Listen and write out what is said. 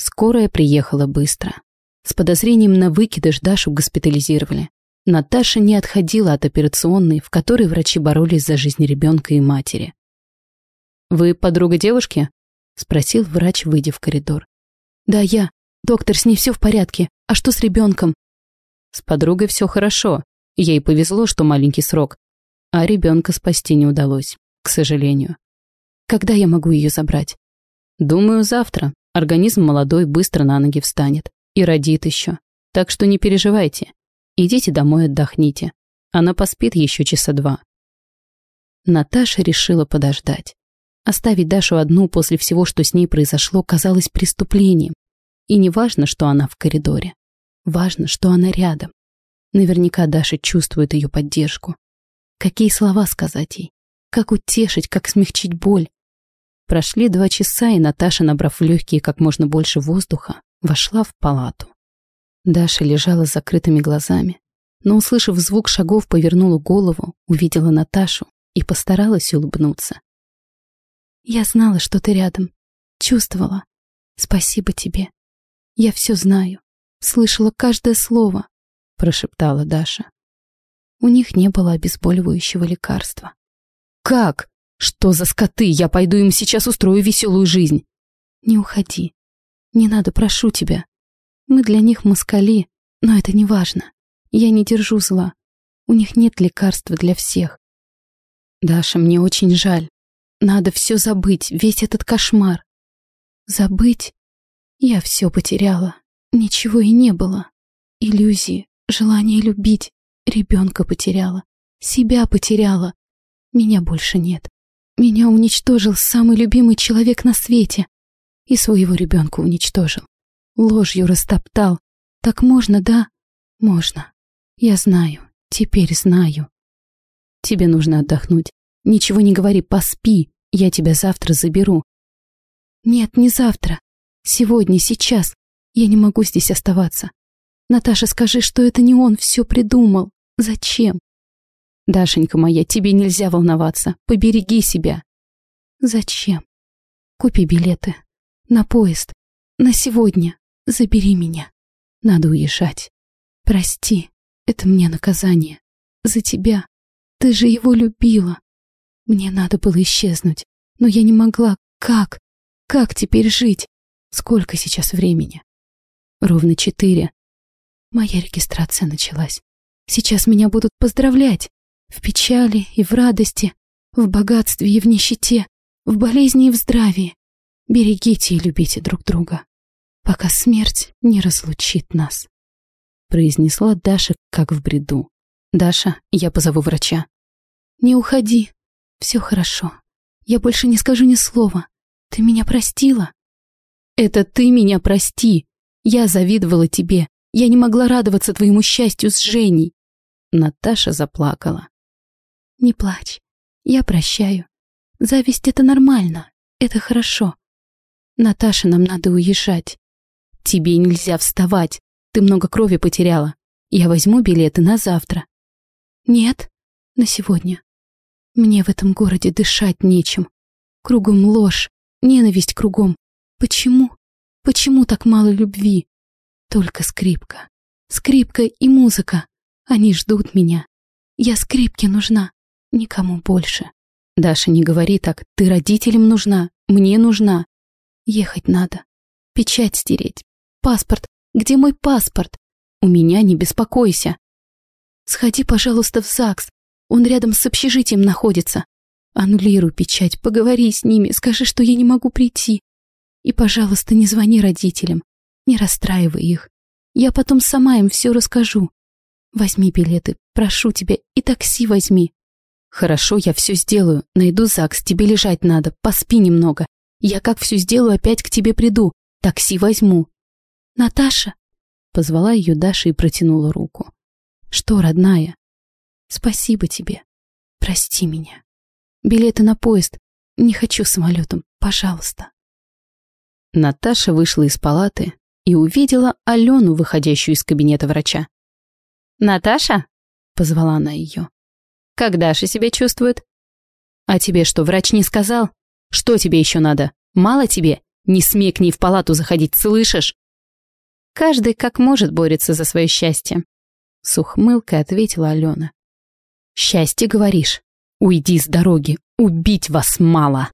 Скорая приехала быстро. С подозрением на выкидыш Дашу госпитализировали. Наташа не отходила от операционной, в которой врачи боролись за жизнь ребенка и матери. «Вы подруга девушки?» — спросил врач, выйдя в коридор. «Да, я. Доктор, с ней все в порядке. А что с ребенком?» «С подругой все хорошо. Ей повезло, что маленький срок. А ребенка спасти не удалось, к сожалению. Когда я могу ее забрать?» «Думаю, завтра. Организм молодой быстро на ноги встанет. И родит еще. Так что не переживайте. Идите домой отдохните. Она поспит еще часа два. Наташа решила подождать. Оставить Дашу одну после всего, что с ней произошло, казалось преступлением. И не важно, что она в коридоре. Важно, что она рядом. Наверняка Даша чувствует ее поддержку. Какие слова сказать ей? Как утешить, как смягчить боль? Прошли два часа, и Наташа, набрав в легкие как можно больше воздуха, вошла в палату. Даша лежала с закрытыми глазами, но, услышав звук шагов, повернула голову, увидела Наташу и постаралась улыбнуться. «Я знала, что ты рядом. Чувствовала. Спасибо тебе. Я все знаю. Слышала каждое слово», — прошептала Даша. У них не было обезболивающего лекарства. «Как?» Что за скоты? Я пойду им сейчас устрою веселую жизнь. Не уходи. Не надо, прошу тебя. Мы для них москали, но это не важно. Я не держу зла. У них нет лекарства для всех. Даша, мне очень жаль. Надо все забыть, весь этот кошмар. Забыть? Я все потеряла. Ничего и не было. Иллюзии, желание любить. Ребенка потеряла. Себя потеряла. Меня больше нет. Меня уничтожил самый любимый человек на свете. И своего ребенка уничтожил. Ложью растоптал. Так можно, да? Можно. Я знаю. Теперь знаю. Тебе нужно отдохнуть. Ничего не говори, поспи. Я тебя завтра заберу. Нет, не завтра. Сегодня, сейчас. Я не могу здесь оставаться. Наташа, скажи, что это не он все придумал. Зачем? Дашенька моя, тебе нельзя волноваться. Побереги себя. Зачем? Купи билеты. На поезд. На сегодня. Забери меня. Надо уезжать. Прости. Это мне наказание. За тебя. Ты же его любила. Мне надо было исчезнуть. Но я не могла. Как? Как теперь жить? Сколько сейчас времени? Ровно четыре. Моя регистрация началась. Сейчас меня будут поздравлять. В печали и в радости, в богатстве и в нищете, в болезни и в здравии. Берегите и любите друг друга, пока смерть не разлучит нас. Произнесла Даша, как в бреду. «Даша, я позову врача». «Не уходи. Все хорошо. Я больше не скажу ни слова. Ты меня простила?» «Это ты меня прости. Я завидовала тебе. Я не могла радоваться твоему счастью с Женей». Наташа заплакала. Не плачь. Я прощаю. Зависть — это нормально. Это хорошо. Наташа, нам надо уезжать. Тебе нельзя вставать. Ты много крови потеряла. Я возьму билеты на завтра. Нет, на сегодня. Мне в этом городе дышать нечем. Кругом ложь, ненависть кругом. Почему? Почему так мало любви? Только скрипка. Скрипка и музыка. Они ждут меня. Я скрипке нужна. Никому больше. Даша, не говори так. Ты родителям нужна. Мне нужна. Ехать надо. Печать стереть. Паспорт. Где мой паспорт? У меня не беспокойся. Сходи, пожалуйста, в ЗАГС. Он рядом с общежитием находится. Аннулируй печать, поговори с ними, скажи, что я не могу прийти. И, пожалуйста, не звони родителям. Не расстраивай их. Я потом сама им все расскажу. Возьми билеты, прошу тебя, и такси возьми. «Хорошо, я все сделаю. Найду ЗАГС, тебе лежать надо, поспи немного. Я как все сделаю, опять к тебе приду. Такси возьму». «Наташа?» Позвала ее Даша и протянула руку. «Что, родная?» «Спасибо тебе. Прости меня. Билеты на поезд. Не хочу самолетом. Пожалуйста». Наташа вышла из палаты и увидела Алену, выходящую из кабинета врача. «Наташа?» — позвала она ее. Как Даша себя чувствует? А тебе что, врач не сказал? Что тебе еще надо? Мало тебе? Не смей к ней в палату заходить, слышишь? Каждый как может борется за свое счастье. С ухмылкой ответила Алена. Счастье, говоришь? Уйди с дороги, убить вас мало.